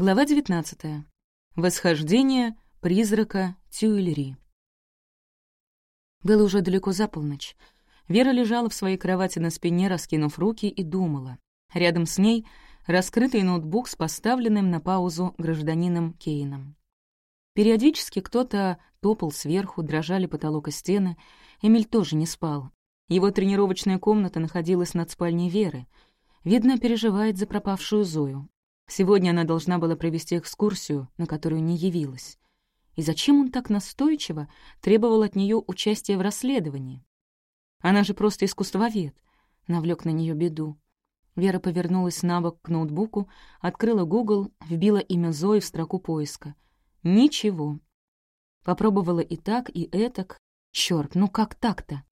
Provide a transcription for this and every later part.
Глава 19. Восхождение призрака Тюильри. Было уже далеко за полночь. Вера лежала в своей кровати на спине, раскинув руки, и думала. Рядом с ней раскрытый ноутбук с поставленным на паузу гражданином Кейном. Периодически кто-то топал сверху, дрожали потолок и стены. Эмиль тоже не спал. Его тренировочная комната находилась над спальней Веры. Видно, переживает за пропавшую Зою. Сегодня она должна была провести экскурсию, на которую не явилась. И зачем он так настойчиво требовал от нее участия в расследовании? Она же просто искусствовед. Навлек на нее беду. Вера повернулась на бок к ноутбуку, открыла Google, вбила имя Зои в строку поиска. Ничего. Попробовала и так, и этак. Чёрт, ну как так-то?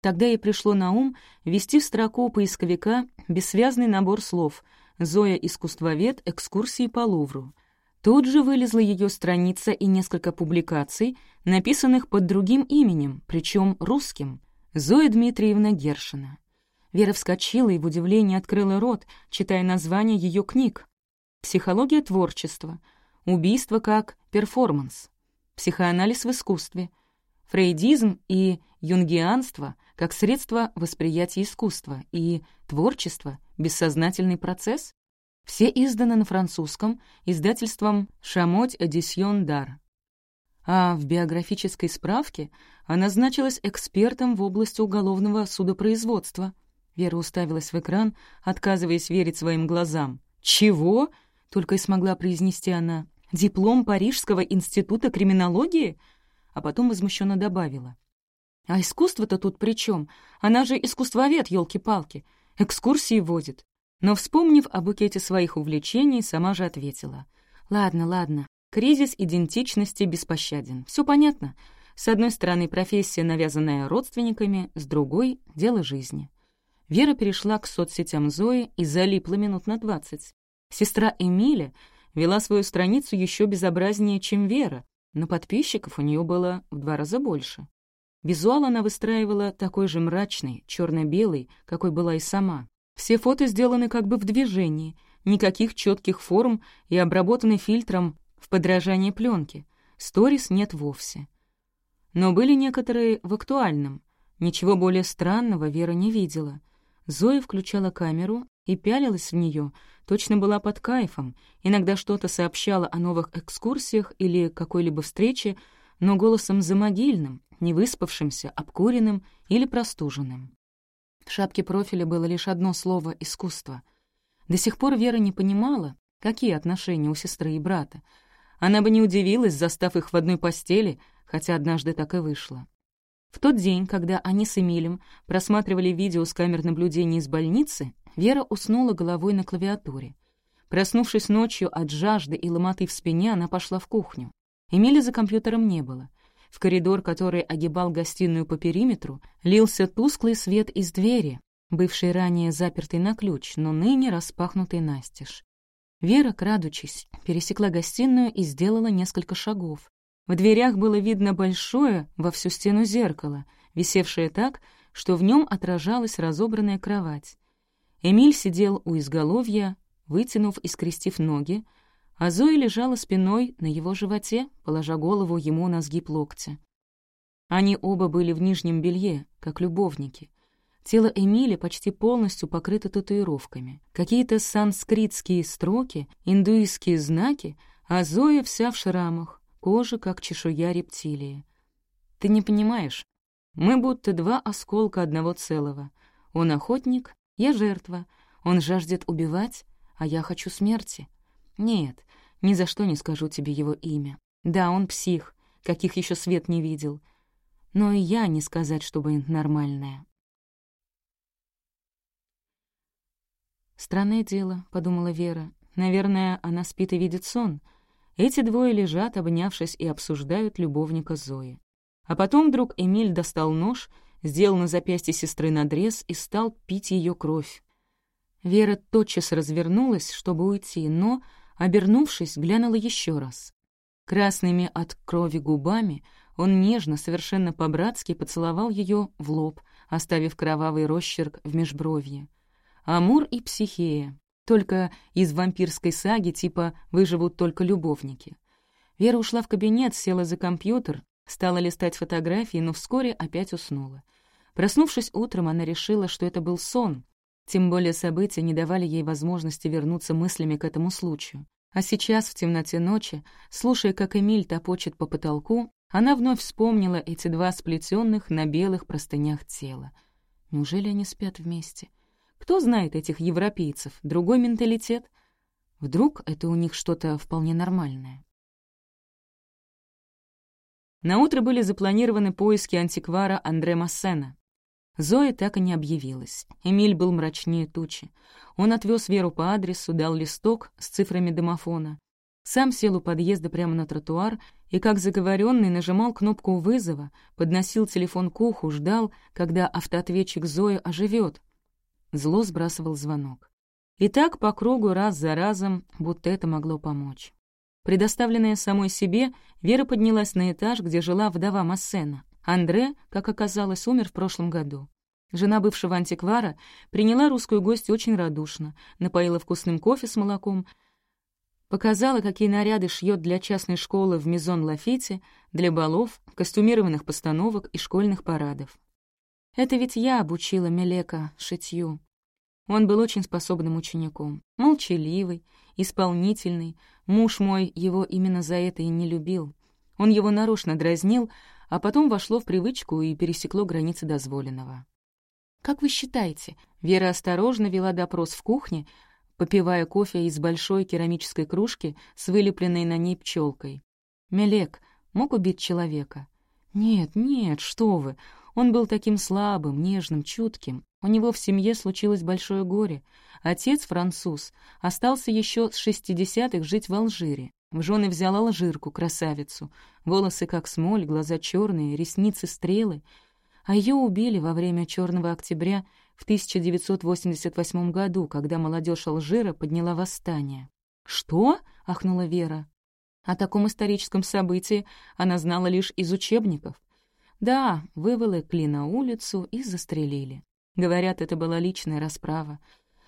Тогда ей пришло на ум ввести в строку поисковика бессвязный набор слов — Зоя — искусствовед, экскурсии по Лувру. Тут же вылезла ее страница и несколько публикаций, написанных под другим именем, причем русским — Зоя Дмитриевна Гершина. Вера вскочила и в удивлении открыла рот, читая название ее книг. «Психология творчества», «Убийство как перформанс», «Психоанализ в искусстве», «Фрейдизм и юнгианство как средство восприятия искусства» и «Творчество Бессознательный процесс? Все изданы на французском, издательством «Шамоть Эдисьон Дар». А в биографической справке она значилась экспертом в области уголовного судопроизводства. Вера уставилась в экран, отказываясь верить своим глазам. «Чего?» — только и смогла произнести она. «Диплом Парижского института криминологии?» А потом возмущенно добавила. «А искусство-то тут при чем? Она же искусствовед, елки палки экскурсии водит. Но, вспомнив о букете своих увлечений, сама же ответила. «Ладно, ладно, кризис идентичности беспощаден. Все понятно. С одной стороны, профессия, навязанная родственниками, с другой — дело жизни». Вера перешла к соцсетям Зои и залипла минут на двадцать. Сестра Эмиля вела свою страницу еще безобразнее, чем Вера, но подписчиков у нее было в два раза больше. Визуал она выстраивала такой же мрачный, черно белый какой была и сама. Все фото сделаны как бы в движении, никаких четких форм и обработаны фильтром в подражании пленки. Сторис нет вовсе. Но были некоторые в актуальном. Ничего более странного Вера не видела. Зоя включала камеру и пялилась в нее, точно была под кайфом, иногда что-то сообщала о новых экскурсиях или какой-либо встрече, но голосом замогильным, невыспавшимся, обкуренным или простуженным. В шапке профиля было лишь одно слово «искусство». До сих пор Вера не понимала, какие отношения у сестры и брата. Она бы не удивилась, застав их в одной постели, хотя однажды так и вышло. В тот день, когда они с Эмилем просматривали видео с камер наблюдения из больницы, Вера уснула головой на клавиатуре. Проснувшись ночью от жажды и ломоты в спине, она пошла в кухню. Эмиля за компьютером не было — в коридор, который огибал гостиную по периметру, лился тусклый свет из двери, бывшей ранее запертой на ключ, но ныне распахнутой настежь. Вера, крадучись, пересекла гостиную и сделала несколько шагов. В дверях было видно большое во всю стену зеркало, висевшее так, что в нем отражалась разобранная кровать. Эмиль сидел у изголовья, вытянув и скрестив ноги, а Зоя лежала спиной на его животе, положа голову ему на сгиб локтя. Они оба были в нижнем белье, как любовники. Тело Эмили почти полностью покрыто татуировками. Какие-то санскритские строки, индуистские знаки, а Зоя вся в шрамах, кожа, как чешуя рептилии. Ты не понимаешь, мы будто два осколка одного целого. Он охотник, я жертва. Он жаждет убивать, а я хочу смерти. Нет, ни за что не скажу тебе его имя. Да, он псих, каких еще свет не видел. Но и я не сказать, чтобы нормальная. «Странное дело», — подумала Вера. «Наверное, она спит и видит сон. Эти двое лежат, обнявшись, и обсуждают любовника Зои. А потом вдруг Эмиль достал нож, сделал на запястье сестры надрез и стал пить ее кровь. Вера тотчас развернулась, чтобы уйти, но Обернувшись, глянула еще раз. Красными от крови губами он нежно, совершенно по-братски поцеловал ее в лоб, оставив кровавый росчерк в межбровье. Амур и Психея. Только из вампирской саги типа «выживут только любовники». Вера ушла в кабинет, села за компьютер, стала листать фотографии, но вскоре опять уснула. Проснувшись утром, она решила, что это был сон, тем более события не давали ей возможности вернуться мыслями к этому случаю. А сейчас, в темноте ночи, слушая, как Эмиль топочет по потолку, она вновь вспомнила эти два сплетенных на белых простынях тела. Неужели они спят вместе? Кто знает этих европейцев? Другой менталитет? Вдруг это у них что-то вполне нормальное? На утро были запланированы поиски антиквара Андре Массена. Зоя так и не объявилась. Эмиль был мрачнее тучи. Он отвез Веру по адресу, дал листок с цифрами домофона. Сам сел у подъезда прямо на тротуар и, как заговоренный, нажимал кнопку вызова, подносил телефон к уху, ждал, когда автоответчик Зои оживет. Зло сбрасывал звонок. И так по кругу раз за разом, будто это могло помочь. Предоставленная самой себе, Вера поднялась на этаж, где жила вдова Массена. Андре, как оказалось, умер в прошлом году. Жена бывшего антиквара приняла русскую гостью очень радушно, напоила вкусным кофе с молоком, показала, какие наряды шьет для частной школы в Мизон Лафите, для балов, костюмированных постановок и школьных парадов. Это ведь я обучила Мелека шитью. Он был очень способным учеником, молчаливый, исполнительный. Муж мой его именно за это и не любил. Он его нарочно дразнил, а потом вошло в привычку и пересекло границы дозволенного. «Как вы считаете?» Вера осторожно вела допрос в кухне, попивая кофе из большой керамической кружки с вылепленной на ней пчелкой. «Мелек мог убить человека?» «Нет, нет, что вы! Он был таким слабым, нежным, чутким. У него в семье случилось большое горе. Отец, француз, остался еще с шестидесятых жить в Алжире. В жены взял алжирку, красавицу. Волосы как смоль, глаза черные, ресницы стрелы. А ее убили во время Черного октября в 1988 году, когда молодежь Алжира подняла восстание. «Что?» — ахнула Вера. О таком историческом событии она знала лишь из учебников. Да, выволокли на улицу и застрелили. Говорят, это была личная расправа.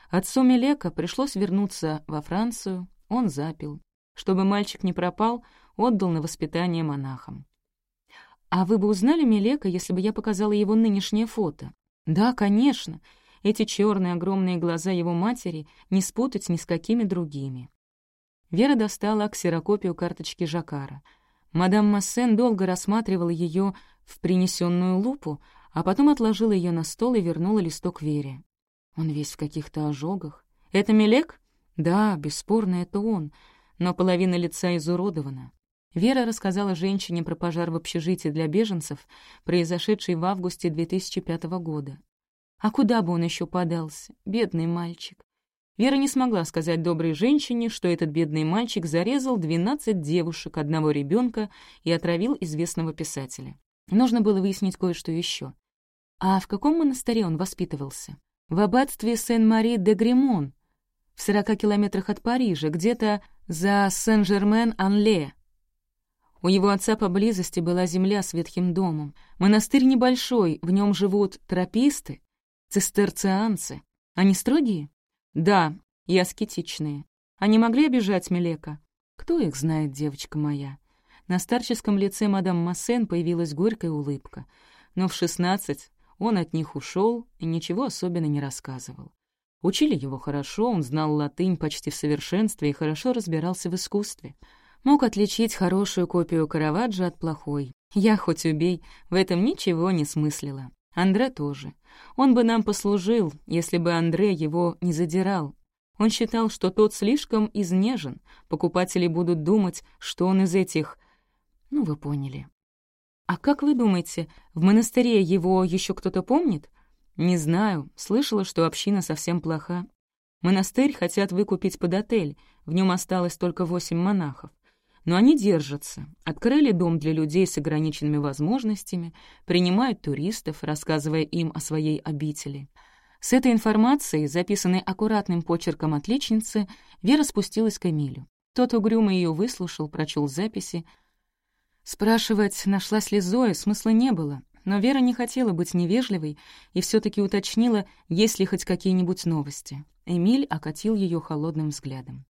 Отцу Мелека пришлось вернуться во Францию, он запил. Чтобы мальчик не пропал, отдал на воспитание монахам. «А вы бы узнали Мелека, если бы я показала его нынешнее фото?» «Да, конечно. Эти черные огромные глаза его матери не спутать ни с какими другими». Вера достала ксерокопию карточки Жакара. Мадам Массен долго рассматривала ее в принесенную лупу, а потом отложила ее на стол и вернула листок Вере. Он весь в каких-то ожогах. «Это Мелек?» «Да, бесспорно, это он но половина лица изуродована. Вера рассказала женщине про пожар в общежитии для беженцев, произошедший в августе 2005 года. А куда бы он еще подался, бедный мальчик? Вера не смогла сказать доброй женщине, что этот бедный мальчик зарезал 12 девушек, одного ребенка и отравил известного писателя. Нужно было выяснить кое-что еще. А в каком монастыре он воспитывался? В аббатстве Сен-Мари-де-Гремон, в 40 километрах от Парижа, где-то за Сен-Жермен-Анле. У его отца поблизости была земля с ветхим домом. Монастырь небольшой, в нем живут трописты, цистерцианцы. Они строгие? Да, и аскетичные. Они могли обижать Мелека? Кто их знает, девочка моя? На старческом лице мадам Массен появилась горькая улыбка, но в шестнадцать он от них ушел и ничего особенно не рассказывал. Учили его хорошо, он знал латынь почти в совершенстве и хорошо разбирался в искусстве. Мог отличить хорошую копию Караваджо от плохой. Я, хоть убей, в этом ничего не смыслила. Андре тоже. Он бы нам послужил, если бы Андре его не задирал. Он считал, что тот слишком изнежен. Покупатели будут думать, что он из этих... Ну, вы поняли. А как вы думаете, в монастыре его еще кто-то помнит? «Не знаю. Слышала, что община совсем плоха. Монастырь хотят выкупить под отель, в нем осталось только восемь монахов. Но они держатся, открыли дом для людей с ограниченными возможностями, принимают туристов, рассказывая им о своей обители». С этой информацией, записанной аккуратным почерком отличницы, Вера спустилась к Эмилю. Тот угрюмо ее выслушал, прочел записи. Спрашивать, нашлась ли Зоя, смысла не было. Но Вера не хотела быть невежливой и все таки уточнила, есть ли хоть какие-нибудь новости. Эмиль окатил ее холодным взглядом.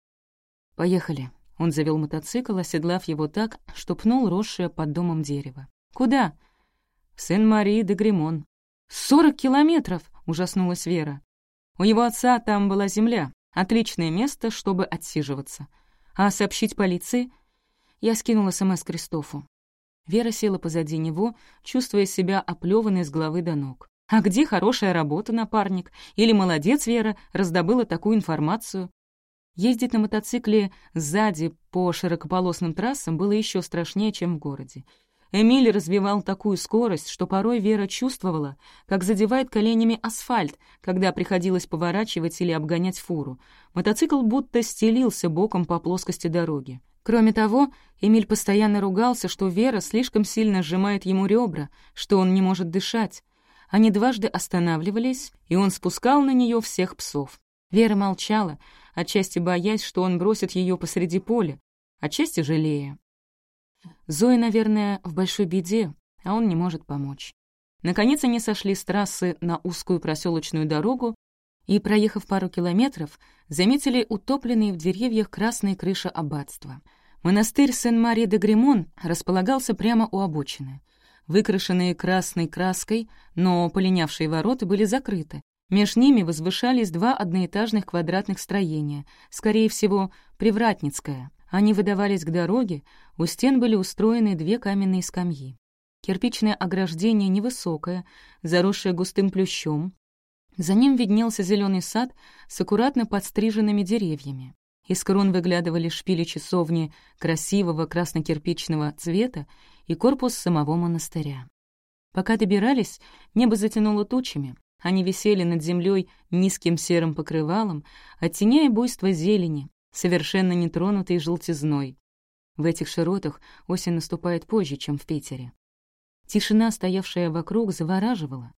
«Поехали». Он завел мотоцикл, оседлав его так, что пнул росшее под домом дерево. «Куда?» «В Сен-Мари-де-Гремон». «Сорок километров!» — ужаснулась Вера. «У его отца там была земля. Отличное место, чтобы отсиживаться. А сообщить полиции?» Я скинула СМС Кристофу. Вера села позади него, чувствуя себя оплёванной с головы до ног. «А где хорошая работа, напарник? Или молодец, Вера, раздобыла такую информацию?» Ездить на мотоцикле сзади по широкополосным трассам было еще страшнее, чем в городе. Эмиль развивал такую скорость, что порой Вера чувствовала, как задевает коленями асфальт, когда приходилось поворачивать или обгонять фуру. Мотоцикл будто стелился боком по плоскости дороги. Кроме того, Эмиль постоянно ругался, что Вера слишком сильно сжимает ему ребра, что он не может дышать. Они дважды останавливались, и он спускал на нее всех псов. Вера молчала, отчасти боясь, что он бросит ее посреди поля, отчасти жалея. Зоя, наверное, в большой беде, а он не может помочь. Наконец они сошли с трассы на узкую проселочную дорогу и, проехав пару километров, заметили утопленные в деревьях красные крыши аббатства. Монастырь Сен-Мари-де-Гремон располагался прямо у обочины. Выкрашенные красной краской, но полинявшие ворота были закрыты. Меж ними возвышались два одноэтажных квадратных строения, скорее всего, Привратницкое. Они выдавались к дороге, у стен были устроены две каменные скамьи. Кирпичное ограждение невысокое, заросшее густым плющом, за ним виднелся зеленый сад с аккуратно подстриженными деревьями. Из крон выглядывали шпили часовни красивого красно-кирпичного цвета и корпус самого монастыря. Пока добирались, небо затянуло тучами. Они висели над землей низким серым покрывалом, оттеняя буйство зелени, совершенно нетронутой желтизной. В этих широтах осень наступает позже, чем в Питере. Тишина, стоявшая вокруг, завораживала.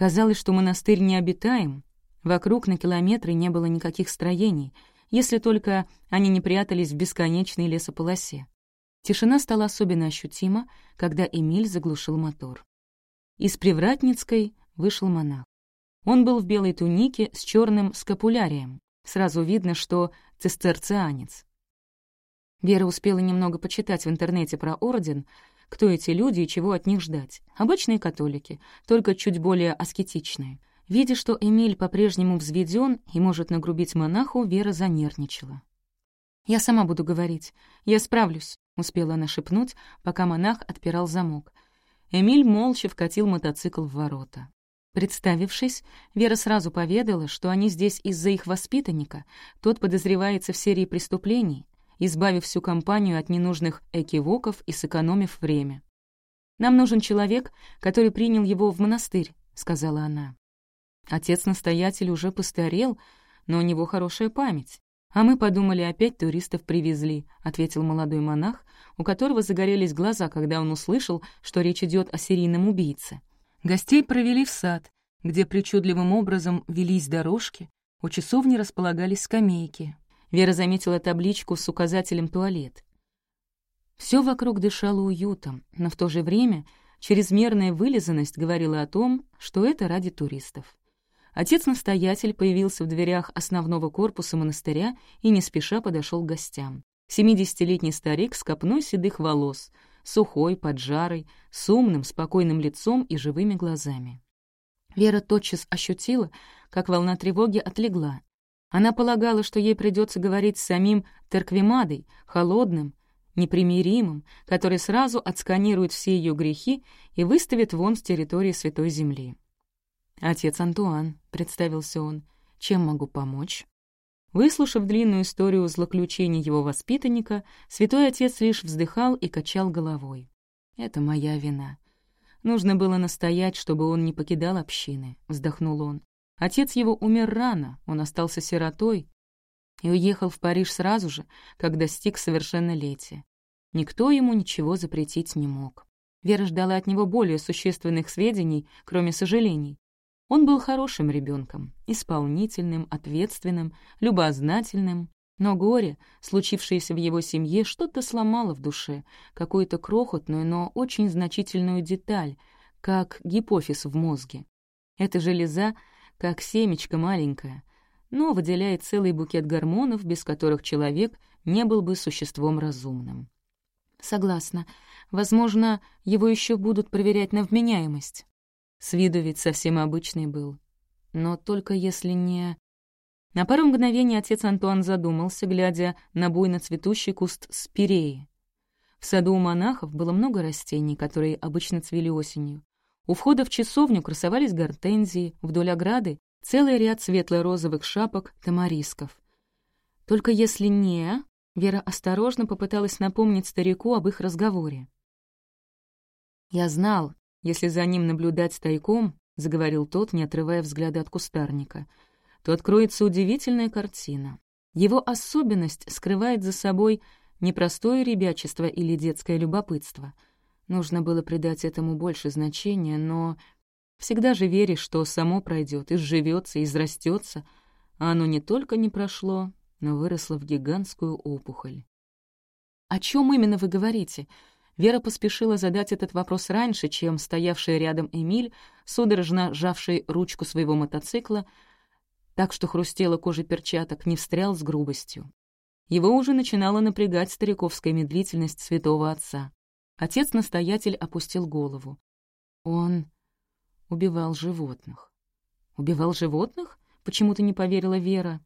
Казалось, что монастырь необитаем. Вокруг на километры не было никаких строений, если только они не прятались в бесконечной лесополосе. Тишина стала особенно ощутима, когда Эмиль заглушил мотор. Из Привратницкой вышел монах. Он был в белой тунике с черным скапулярием. Сразу видно, что цистерцианец. Вера успела немного почитать в интернете про орден, кто эти люди и чего от них ждать. Обычные католики, только чуть более аскетичные. Видя, что Эмиль по-прежнему взведен и может нагрубить монаху, Вера занервничала. «Я сама буду говорить. Я справлюсь», — успела она шепнуть, пока монах отпирал замок. Эмиль молча вкатил мотоцикл в ворота. Представившись, Вера сразу поведала, что они здесь из-за их воспитанника, тот подозревается в серии преступлений, избавив всю компанию от ненужных экивоков и сэкономив время. «Нам нужен человек, который принял его в монастырь», — сказала она. Отец-настоятель уже постарел, но у него хорошая память. «А мы подумали, опять туристов привезли», — ответил молодой монах, у которого загорелись глаза, когда он услышал, что речь идет о серийном убийце. Гостей провели в сад, где причудливым образом велись дорожки, у часовни располагались скамейки, Вера заметила табличку с указателем «туалет». Все вокруг дышало уютом, но в то же время чрезмерная вылизанность говорила о том, что это ради туристов. Отец-настоятель появился в дверях основного корпуса монастыря и не спеша подошел к гостям. Семидесятилетний старик с копной седых волос, сухой, поджарый, с умным, спокойным лицом и живыми глазами. Вера тотчас ощутила, как волна тревоги отлегла, она полагала, что ей придется говорить с самим Терквимадой, холодным, непримиримым, который сразу отсканирует все ее грехи и выставит вон с территории Святой Земли. «Отец Антуан», — представился он, — «чем могу помочь?» Выслушав длинную историю злоключений его воспитанника, святой отец лишь вздыхал и качал головой. «Это моя вина. Нужно было настоять, чтобы он не покидал общины», — вздохнул он. Отец его умер рано, он остался сиротой и уехал в Париж сразу же, как достиг совершеннолетия. Никто ему ничего запретить не мог. Вера ждала от него более существенных сведений, кроме сожалений. Он был хорошим ребенком, исполнительным, ответственным, любознательным, но горе, случившееся в его семье, что-то сломало в душе, какую-то крохотную, но очень значительную деталь, как гипофиз в мозге. Эта железа, как семечко маленькая, но выделяет целый букет гормонов, без которых человек не был бы существом разумным. Согласна. Возможно, его еще будут проверять на вменяемость. С виду ведь совсем обычный был. Но только если не... На пару мгновений отец Антуан задумался, глядя на буйно цветущий куст спиреи. В саду у монахов было много растений, которые обычно цвели осенью. У входа в часовню красовались гортензии, вдоль ограды — целый ряд светло-розовых шапок тамарисков. Только если не... Вера осторожно попыталась напомнить старику об их разговоре. «Я знал, если за ним наблюдать тайком, — заговорил тот, не отрывая взгляда от кустарника, — то откроется удивительная картина. Его особенность скрывает за собой не простое ребячество или детское любопытство. Нужно было придать этому больше значения, но всегда же веришь, что само пройдет, изживется, израстется, а оно не только не прошло, но выросло в гигантскую опухоль. «О чем именно вы говорите?» Вера поспешила задать этот вопрос раньше, чем стоявший рядом Эмиль, судорожно сжавший ручку своего мотоцикла, так что хрустела кожа перчаток, не встрял с грубостью. Его уже начинала напрягать стариковская медлительность святого отца. Отец-настоятель опустил голову. Он убивал животных. Убивал животных? Почему-то не поверила Вера.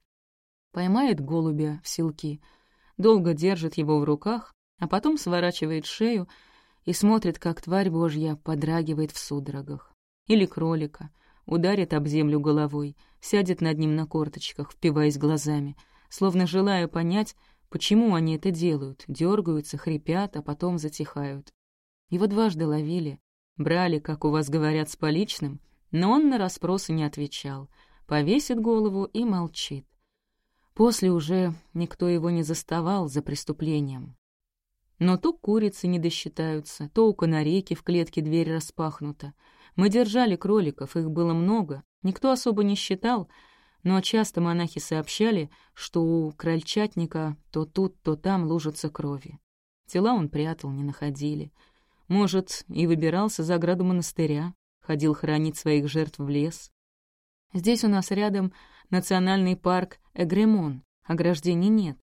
Поймает голубя в селки, долго держит его в руках, а потом сворачивает шею и смотрит, как тварь божья подрагивает в судорогах. Или кролика, ударит об землю головой, сядет над ним на корточках, впиваясь глазами, словно желая понять, почему они это делают, дергаются, хрипят, а потом затихают. Его дважды ловили, брали, как у вас говорят, с поличным, но он на расспросы не отвечал, повесит голову и молчит. После уже никто его не заставал за преступлением, но то курицы не досчитаются, то у канарейки в клетке дверь распахнута. Мы держали кроликов, их было много, никто особо не считал, но часто монахи сообщали, что у крольчатника то тут, то там лужится крови. Тела он прятал, не находили. Может, и выбирался за ограду монастыря, ходил хранить своих жертв в лес. Здесь у нас рядом национальный парк Эгремон, ограждений нет.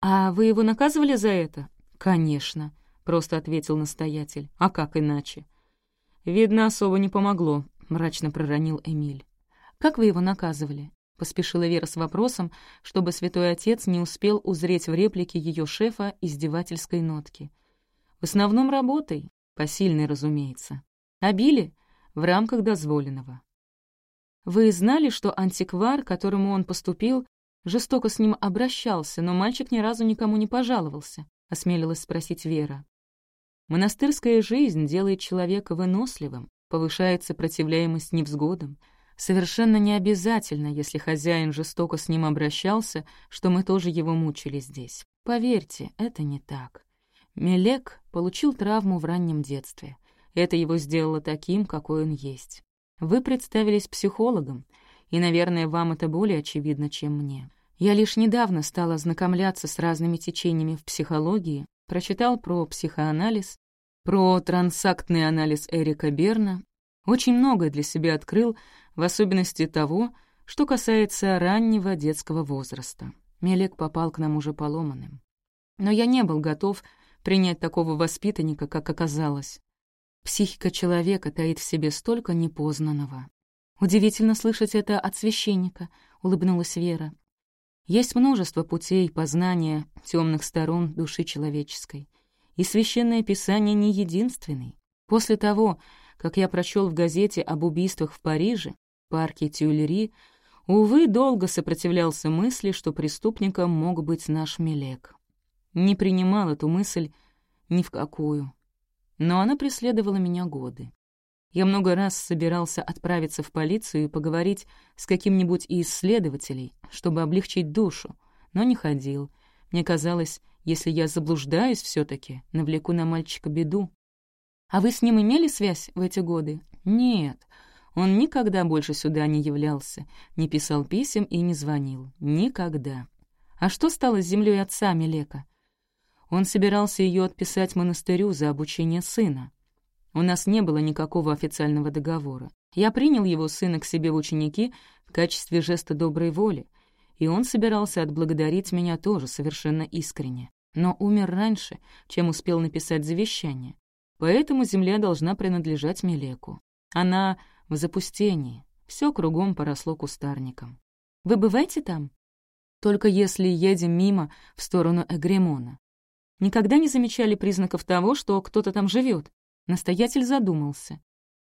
А вы его наказывали за это? «Конечно», — просто ответил настоятель. «А как иначе?» «Видно, особо не помогло», — мрачно проронил Эмиль. «Как вы его наказывали?» — поспешила Вера с вопросом, чтобы святой отец не успел узреть в реплике ее шефа издевательской нотки. «В основном работой, посильной, разумеется. Обили в рамках дозволенного». «Вы знали, что антиквар, которому он поступил, жестоко с ним обращался, но мальчик ни разу никому не пожаловался?» — осмелилась спросить Вера. «Монастырская жизнь делает человека выносливым, повышает сопротивляемость невзгодам. Совершенно не обязательно, если хозяин жестоко с ним обращался, что мы тоже его мучили здесь. Поверьте, это не так. Мелек получил травму в раннем детстве. Это его сделало таким, какой он есть. Вы представились психологом, и, наверное, вам это более очевидно, чем мне. Я лишь недавно стала ознакомляться с разными течениями в психологии, прочитал про психоанализ, про трансактный анализ Эрика Берна, очень многое для себя открыл, в особенности того, что касается раннего детского возраста. Мелек попал к нам уже поломанным. Но я не был готов принять такого воспитанника, как оказалось. Психика человека таит в себе столько непознанного. «Удивительно слышать это от священника», — улыбнулась Вера. Есть множество путей познания темных сторон души человеческой. И Священное Писание не единственный. После того, как я прочел в газете об убийствах в Париже, парке Тюильри, увы, долго сопротивлялся мысли, что преступником мог быть наш Мелек. Не принимал эту мысль ни в какую. Но она преследовала меня годы. Я много раз собирался отправиться в полицию и поговорить с каким-нибудь из следователей, чтобы облегчить душу, но не ходил. Мне казалось, если я заблуждаюсь все таки навлеку на мальчика беду. А вы с ним имели связь в эти годы? Нет. Он никогда больше сюда не являлся, не писал писем и не звонил. Никогда. А что стало с землей отца Мелека? Он собирался ее отписать монастырю за обучение сына. У нас не было никакого официального договора. Я принял его сына к себе в ученики в качестве жеста доброй воли, и он собирался отблагодарить меня тоже совершенно искренне, но умер раньше, чем успел написать завещание. Поэтому земля должна принадлежать Мелеку. Она в запустении, все кругом поросло кустарником. «Вы бываете там?» «Только если едем мимо в сторону Эгремона. Никогда не замечали признаков того, что кто-то там живет. Настоятель задумался.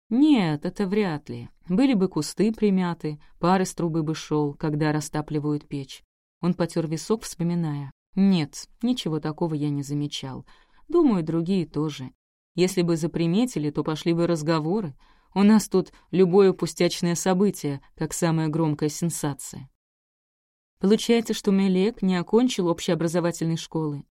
Нет, это вряд ли. Были бы кусты примяты, пар из трубы бы шел, когда растапливают печь. Он потер висок, вспоминая. Нет, ничего такого я не замечал. Думаю, другие тоже. Если бы заприметили, то пошли бы разговоры. У нас тут любое пустячное событие, как самая громкая сенсация. Получается, что Мелек не окончил общеобразовательной школы.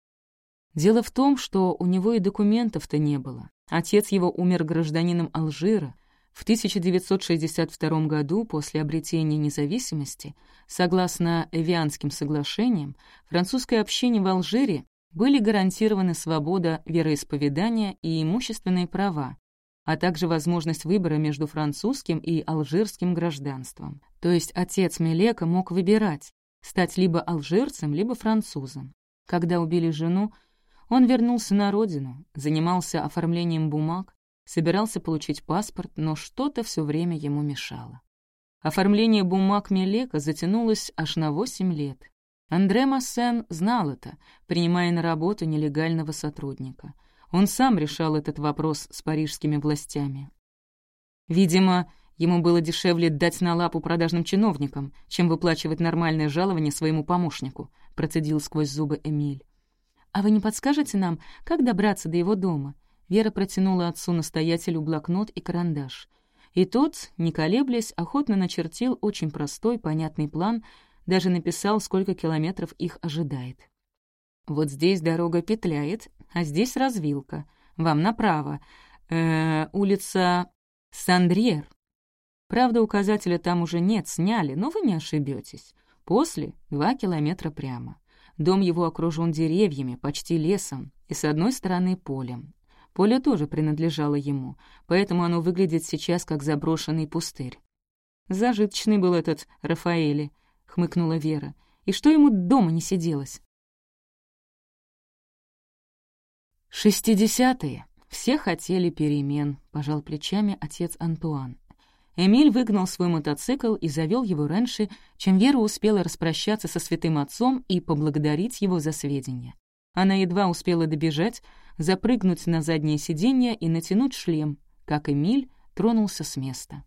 Дело в том, что у него и документов-то не было. Отец его умер гражданином Алжира. В 1962 году, после обретения независимости, согласно Эвианским соглашениям, французской общине в Алжире были гарантированы свобода вероисповедания и имущественные права, а также возможность выбора между французским и алжирским гражданством. То есть отец Мелека мог выбирать, стать либо алжирцем, либо французом. Когда убили жену, он вернулся на родину, занимался оформлением бумаг, собирался получить паспорт, но что-то все время ему мешало. Оформление бумаг Мелека затянулось аж на восемь лет. Андре Массен знал это, принимая на работу нелегального сотрудника. Он сам решал этот вопрос с парижскими властями. Видимо, ему было дешевле дать на лапу продажным чиновникам, чем выплачивать нормальное жалование своему помощнику, процедил сквозь зубы Эмиль. «А вы не подскажете нам, как добраться до его дома?» Вера протянула отцу-настоятелю блокнот и карандаш. И тот, не колеблясь, охотно начертил очень простой, понятный план, даже написал, сколько километров их ожидает. «Вот здесь дорога петляет, а здесь развилка. Вам направо. Э -э, улица Сандрьер. Правда, указателя там уже нет, сняли, но вы не ошибетесь. После — два километра прямо. Дом его окружен деревьями, почти лесом, и с одной стороны полем. Поле тоже принадлежало ему, поэтому оно выглядит сейчас как заброшенный пустырь. «Зажиточный был этот Рафаэли», — хмыкнула Вера. «И что ему дома не сиделось?» «Шестидесятые. Все хотели перемен», — пожал плечами отец Антуан. Эмиль выгнал свой мотоцикл и завел его раньше, чем Вера успела распрощаться со святым отцом и поблагодарить его за сведения. Она едва успела добежать, запрыгнуть на заднее сиденье и натянуть шлем, как Эмиль тронулся с места.